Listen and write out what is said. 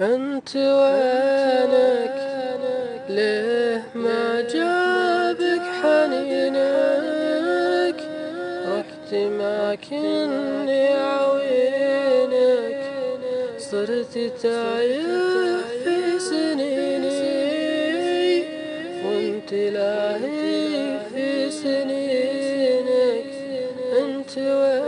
أنت وينك ليه ما جابك حنينك؟ رحت ما كني عوينك. صرت تايه في سنيني. وانت لاهي في سنينك. أنت وينك